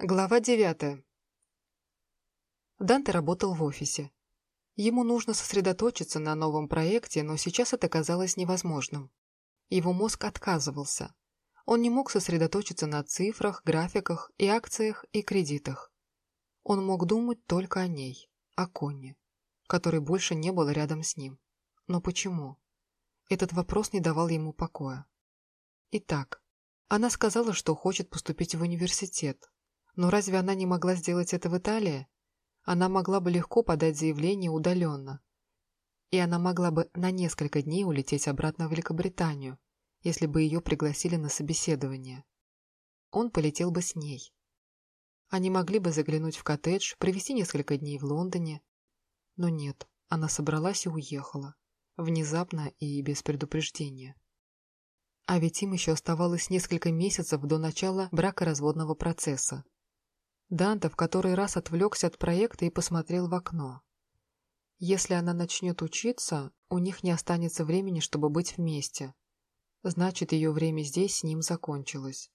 Глава девятая. Данте работал в офисе. Ему нужно сосредоточиться на новом проекте, но сейчас это казалось невозможным. Его мозг отказывался. Он не мог сосредоточиться на цифрах, графиках и акциях и кредитах. Он мог думать только о ней, о Конне, который больше не был рядом с ним. Но почему? Этот вопрос не давал ему покоя. Итак, она сказала, что хочет поступить в университет, но разве она не могла сделать это в Италии? Она могла бы легко подать заявление удаленно. И она могла бы на несколько дней улететь обратно в Великобританию, если бы ее пригласили на собеседование. Он полетел бы с ней. Они могли бы заглянуть в коттедж, провести несколько дней в Лондоне. Но нет, она собралась и уехала. Внезапно и без предупреждения. А ведь им еще оставалось несколько месяцев до начала бракоразводного процесса. Данте в который раз отвлекся от проекта и посмотрел в окно. Если она начнет учиться, у них не останется времени, чтобы быть вместе. Значит, ее время здесь с ним закончилось.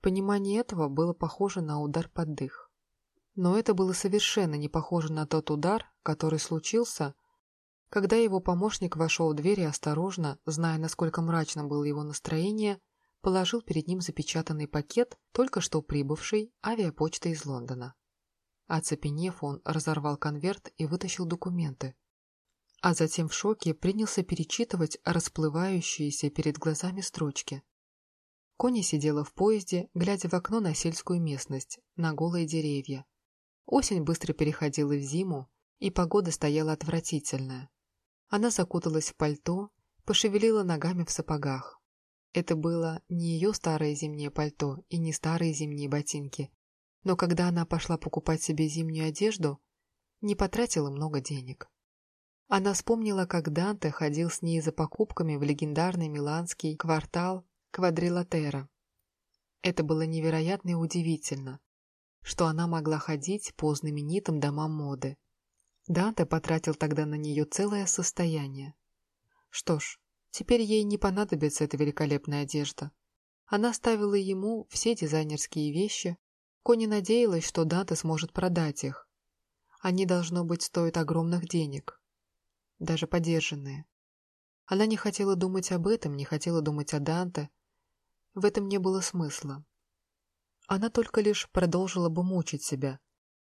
Понимание этого было похоже на удар под дых. Но это было совершенно не похоже на тот удар, который случился, когда его помощник вошел в дверь и осторожно, зная, насколько мрачно было его настроение, положил перед ним запечатанный пакет, только что прибывший авиапочтой из Лондона. Оцепенев, он разорвал конверт и вытащил документы. А затем в шоке принялся перечитывать расплывающиеся перед глазами строчки. Кони сидела в поезде, глядя в окно на сельскую местность, на голые деревья. Осень быстро переходила в зиму, и погода стояла отвратительная. Она закуталась в пальто, пошевелила ногами в сапогах. Это было не ее старое зимнее пальто и не старые зимние ботинки. Но когда она пошла покупать себе зимнюю одежду, не потратила много денег. Она вспомнила, как Данте ходил с ней за покупками в легендарный миланский квартал Квадрилатера. Это было невероятно и удивительно, что она могла ходить по знаменитым домам моды. Данте потратил тогда на нее целое состояние. Что ж, Теперь ей не понадобится эта великолепная одежда. Она ставила ему все дизайнерские вещи. Кони надеялась, что Данте сможет продать их. Они, должно быть, стоят огромных денег. Даже подержанные. Она не хотела думать об этом, не хотела думать о Данте. В этом не было смысла. Она только лишь продолжила бы мучить себя,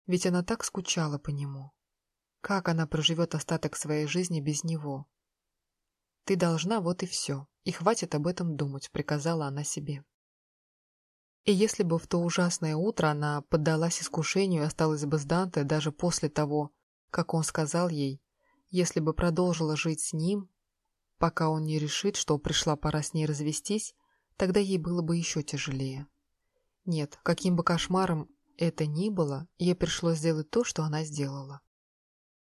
ведь она так скучала по нему. Как она проживет остаток своей жизни без него? «Ты должна, вот и все. И хватит об этом думать», — приказала она себе. И если бы в то ужасное утро она поддалась искушению и осталась бы с Данте даже после того, как он сказал ей, если бы продолжила жить с ним, пока он не решит, что пришла пора с ней развестись, тогда ей было бы еще тяжелее. Нет, каким бы кошмаром это ни было, ей пришлось сделать то, что она сделала.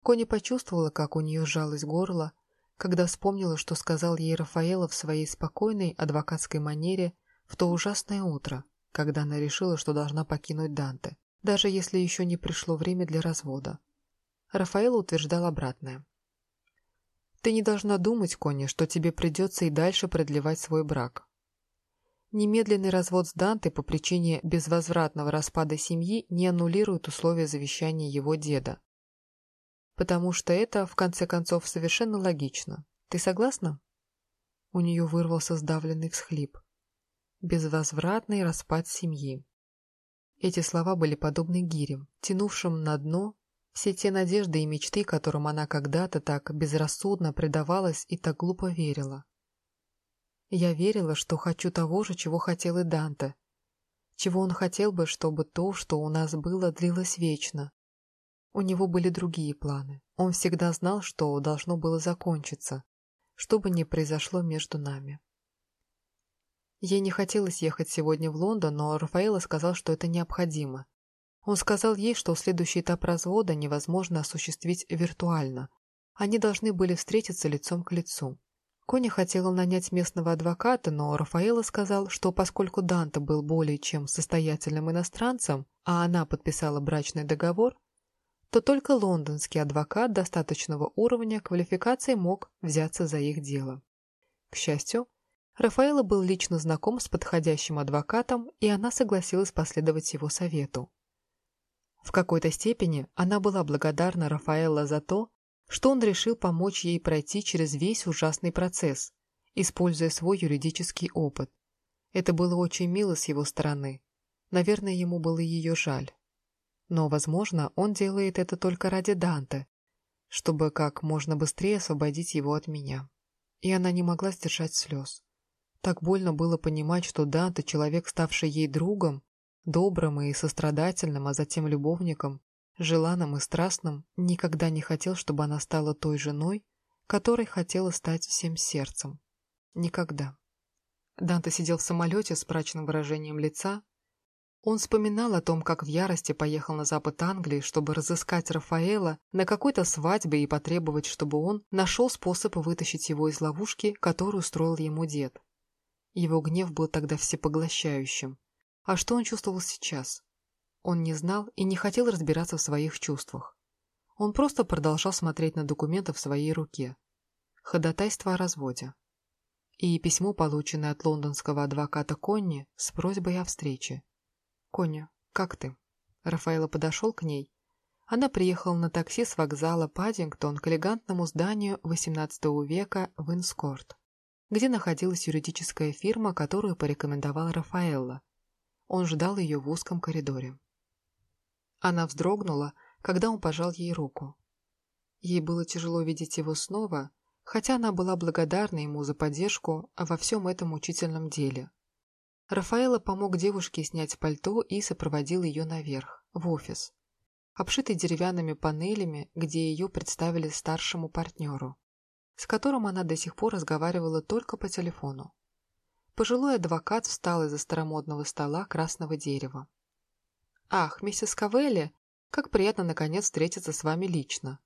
Кони почувствовала, как у нее сжалось горло, когда вспомнила, что сказал ей Рафаэла в своей спокойной адвокатской манере в то ужасное утро, когда она решила, что должна покинуть Данте, даже если еще не пришло время для развода. Рафаэл утверждал обратное. «Ты не должна думать, Кони, что тебе придется и дальше продлевать свой брак. Немедленный развод с Данте по причине безвозвратного распада семьи не аннулирует условия завещания его деда, Потому что это, в конце концов, совершенно логично. Ты согласна? У нее вырвался сдавленный всхлип. Безвозвратный распад семьи. Эти слова были подобны гирям, тянувшим на дно все те надежды и мечты, которым она когда-то так безрассудно предавалась и так глупо верила. Я верила, что хочу того же, чего хотел и Данте, чего он хотел бы, чтобы то, что у нас было, длилось вечно, у него были другие планы. Он всегда знал, что должно было закончиться, что бы ни произошло между нами. Ей не хотелось ехать сегодня в Лондон, но Рафаэло сказал, что это необходимо. Он сказал ей, что следующий этап развода невозможно осуществить виртуально. Они должны были встретиться лицом к лицу. Кони хотела нанять местного адвоката, но Рафаэло сказал, что поскольку Данте был более чем состоятельным иностранцем, а она подписала брачный договор, то только лондонский адвокат достаточного уровня квалификации мог взяться за их дело. К счастью, Рафаэла был лично знаком с подходящим адвокатом, и она согласилась последовать его совету. В какой-то степени она была благодарна Рафаэлло за то, что он решил помочь ей пройти через весь ужасный процесс, используя свой юридический опыт. Это было очень мило с его стороны. Наверное, ему было ее жаль. Но, возможно, он делает это только ради Данте, чтобы как можно быстрее освободить его от меня. И она не могла сдержать слез. Так больно было понимать, что Данте, человек, ставший ей другом, добрым и сострадательным, а затем любовником, желанным и страстным, никогда не хотел, чтобы она стала той женой, которой хотела стать всем сердцем. Никогда. Данте сидел в самолете с мрачным выражением лица. Он вспоминал о том, как в ярости поехал на запад Англии, чтобы разыскать Рафаэла на какой-то свадьбе и потребовать, чтобы он нашел способ вытащить его из ловушки, которую устроил ему дед. Его гнев был тогда всепоглощающим. А что он чувствовал сейчас? Он не знал и не хотел разбираться в своих чувствах. Он просто продолжал смотреть на документы в своей руке. Ходатайство о разводе. И письмо, полученное от лондонского адвоката Конни с просьбой о встрече. «Конни, как ты?» Рафаэла подошел к ней. Она приехала на такси с вокзала Паддингтон к элегантному зданию XVIII века в Инскорт, где находилась юридическая фирма, которую порекомендовал Рафаэлла. Он ждал ее в узком коридоре. Она вздрогнула, когда он пожал ей руку. Ей было тяжело видеть его снова, хотя она была благодарна ему за поддержку во всем этом учительном деле. Рафаэла помог девушке снять пальто и сопроводил ее наверх, в офис, обшитый деревянными панелями, где ее представили старшему партнеру, с которым она до сих пор разговаривала только по телефону. Пожилой адвокат встал из-за старомодного стола красного дерева. «Ах, миссис Кавелли, как приятно наконец встретиться с вами лично!»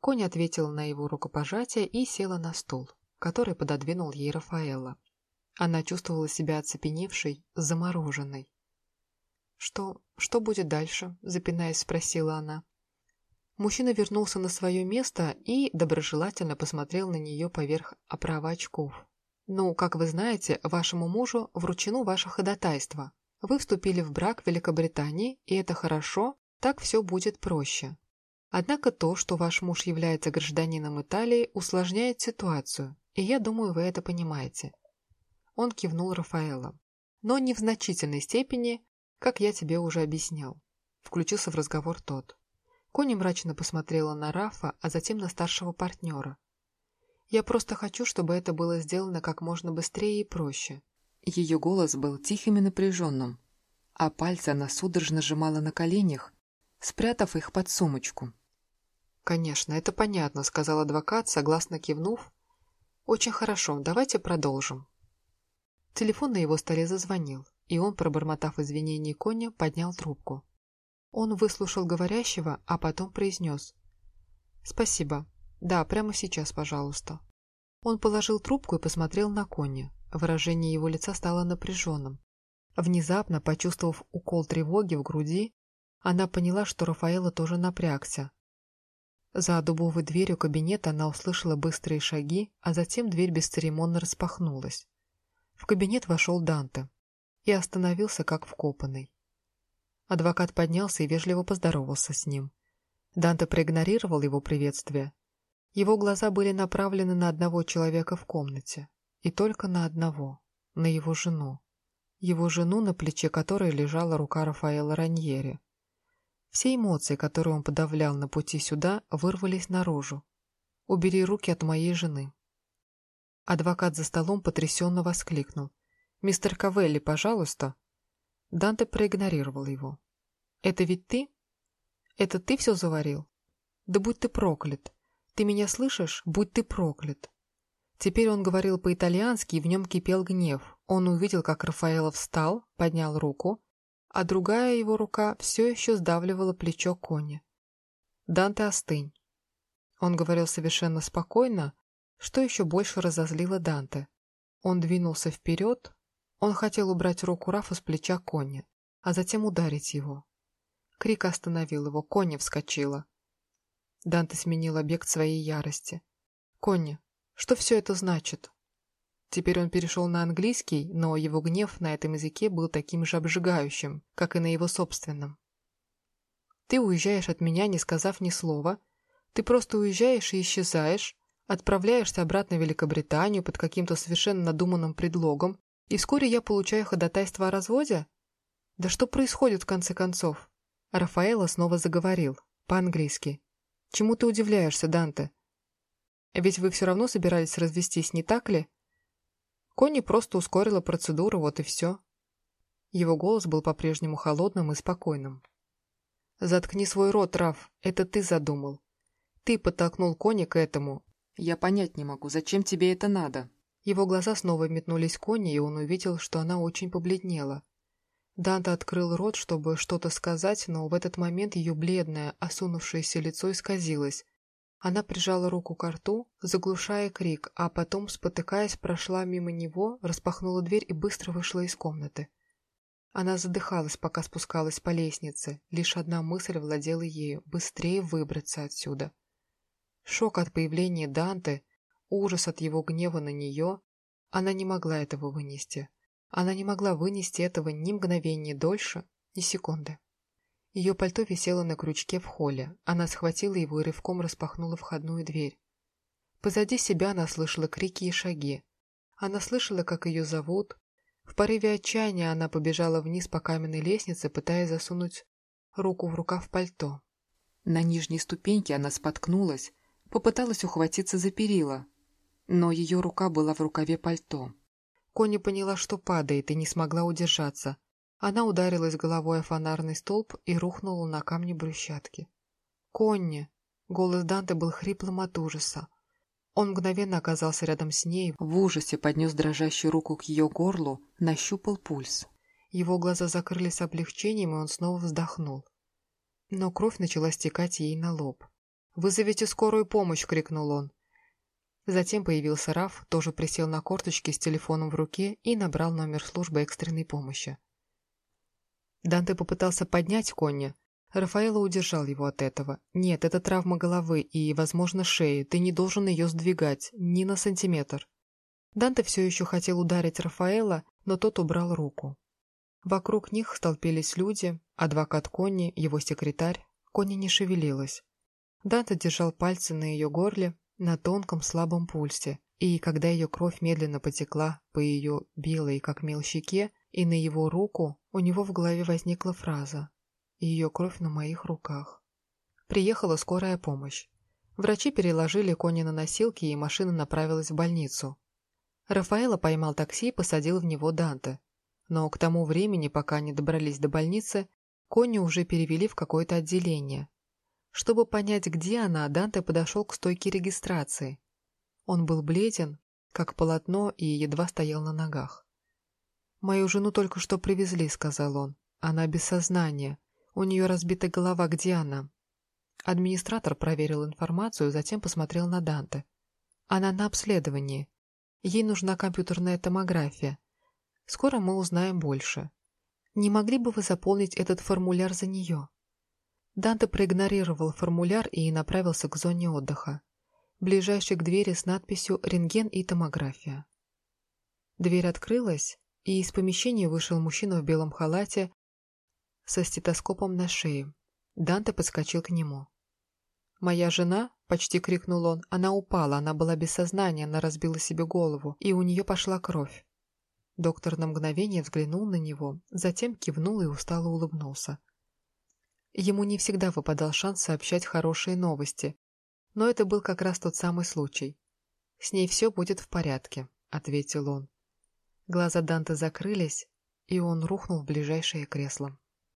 Конь ответила на его рукопожатие и села на стул, который пододвинул ей Рафаэлла. Она чувствовала себя оцепеневшей, замороженной. «Что... что будет дальше?» – запинаясь, спросила она. Мужчина вернулся на свое место и доброжелательно посмотрел на нее поверх оправа очков. «Ну, как вы знаете, вашему мужу вручено ваше ходатайство. Вы вступили в брак в Великобритании, и это хорошо, так все будет проще. Однако то, что ваш муж является гражданином Италии, усложняет ситуацию, и я думаю, вы это понимаете». Он кивнул Рафаэла. «Но не в значительной степени, как я тебе уже объяснял». Включился в разговор тот. Кони мрачно посмотрела на Рафа, а затем на старшего партнера. Я просто хочу, чтобы это было сделано как можно быстрее и проще». Ее голос был тихим и напряженным, а пальцы она судорожно сжимала на коленях, спрятав их под сумочку. «Конечно, это понятно», — сказал адвокат, согласно кивнув. «Очень хорошо, давайте продолжим». Телефон на его столе зазвонил, и он, пробормотав извинений Коня, поднял трубку. Он выслушал говорящего, а потом произнес. «Спасибо. «Да, прямо сейчас, пожалуйста». Он положил трубку и посмотрел на Конни. Выражение его лица стало напряженным. Внезапно, почувствовав укол тревоги в груди, она поняла, что Рафаэла тоже напрягся. За дубовой дверью кабинета она услышала быстрые шаги, а затем дверь бесцеремонно распахнулась. В кабинет вошел Данте и остановился как вкопанный. Адвокат поднялся и вежливо поздоровался с ним. Данте проигнорировал его приветствие его глаза были направлены на одного человека в комнате. И только на одного. На его жену. Его жену, на плече которой лежала рука Рафаэла Раньери. Все эмоции, которые он подавлял на пути сюда, вырвались наружу. «Убери руки от моей жены». Адвокат за столом потрясенно воскликнул. «Мистер Кавелли, пожалуйста». Данте проигнорировал его. «Это ведь ты? Это ты все заварил? Да будь ты проклят. Ты меня слышишь? Будь ты проклят!» Теперь он говорил по-итальянски, и в нем кипел гнев. Он увидел, как Рафаэло встал, поднял руку, а другая его рука все еще сдавливала плечо Кони. «Данте, остынь!» Он говорил совершенно спокойно, что еще больше разозлило Данте. Он двинулся вперед, он хотел убрать руку Рафа с плеча Кони, а затем ударить его. Крик остановил его, Кони вскочила. Данте сменил объект своей ярости. «Конни, что все это значит?» Теперь он перешел на английский, но его гнев на этом языке был таким же обжигающим, как и на его собственном. Ты уезжаешь от меня, не сказав ни слова. Ты просто уезжаешь и исчезаешь, отправляешься обратно в Великобританию под каким-то совершенно надуманным предлогом, и вскоре я получаю ходатайство о разводе? Да что происходит в конце концов? Рафаэла снова заговорил, по-английски. Чему ты удивляешься, Данте? Ведь вы все равно собирались развестись, не так ли? Конни просто ускорила процедуру, вот и все. Его голос был по-прежнему холодным и спокойным. «Заткни свой рот, Раф, это ты задумал. Ты подтолкнул Кони к этому. Я понять не могу, зачем тебе это надо?» Его глаза снова метнулись к Кони, и он увидел, что она очень побледнела. Данта открыл рот, чтобы что-то сказать, но в этот момент ее бледное, осунувшееся лицо исказилось. Она прижала руку к рту, заглушая крик, а потом, спотыкаясь, прошла мимо него, распахнула дверь и быстро вышла из комнаты. Она задыхалась, пока спускалась по лестнице. Лишь одна мысль владела ею — быстрее выбраться отсюда. Шок от появления Данте, ужас от его гнева на нее. Она не могла этого вынести. Она не могла вынести этого ни мгновения дольше, ни секунды. Ее пальто висело на крючке в холле. Она схватила его и рывком распахнула входную дверь. Позади себя она слышала крики и шаги. Она слышала, как ее зовут. В порыве отчаяния она побежала вниз по каменной лестнице, пытаясь засунуть руку в рукав пальто. На нижней ступеньке она споткнулась, попыталась ухватиться за перила, но ее рука была в рукаве пальто. Кони поняла, что падает, и не смогла удержаться. Она ударилась головой о фонарный столб и рухнула на камни брусчатки. «Конни!» Голос Данте был хриплым от ужаса. Он мгновенно оказался рядом с ней, в ужасе поднес дрожащую руку к ее горлу, нащупал пульс. Его глаза закрылись облегчением, и он снова вздохнул. Но кровь начала стекать ей на лоб. «Вызовите скорую помощь!» — крикнул он. Затем появился Раф, тоже присел на корточки с телефоном в руке и набрал номер службы экстренной помощи. Данте попытался поднять Конни. Рафаэло удержал его от этого. «Нет, это травма головы и, возможно, шеи. Ты не должен ее сдвигать, ни на сантиметр». Данте все еще хотел ударить Рафаэла, но тот убрал руку. Вокруг них столпились люди, адвокат Конни, его секретарь. Конни не шевелилась. Данте держал пальцы на ее горле, на тонком слабом пульсе, и когда ее кровь медленно потекла по ее белой, как мел щеке, и на его руку, у него в голове возникла фраза «Ее кровь на моих руках». Приехала скорая помощь. Врачи переложили кони на носилки, и машина направилась в больницу. Рафаэло поймал такси и посадил в него Данте. Но к тому времени, пока они добрались до больницы, Кони уже перевели в какое-то отделение. Чтобы понять, где она, Данте подошел к стойке регистрации. Он был бледен, как полотно, и едва стоял на ногах. «Мою жену только что привезли», — сказал он. «Она без сознания. У нее разбита голова. Где она?» Администратор проверил информацию, затем посмотрел на Данте. «Она на обследовании. Ей нужна компьютерная томография. Скоро мы узнаем больше. Не могли бы вы заполнить этот формуляр за нее?» Данте проигнорировал формуляр и направился к зоне отдыха, ближайшей к двери с надписью «Рентген и томография». Дверь открылась, и из помещения вышел мужчина в белом халате со стетоскопом на шее. Данте подскочил к нему. «Моя жена?» — почти крикнул он. Она упала, она была без сознания, она разбила себе голову, и у нее пошла кровь. Доктор на мгновение взглянул на него, затем кивнул и устало улыбнулся. Ему не всегда выпадал шанс сообщать хорошие новости, но это был как раз тот самый случай. «С ней все будет в порядке», — ответил он. Глаза Данте закрылись, и он рухнул в ближайшее кресло.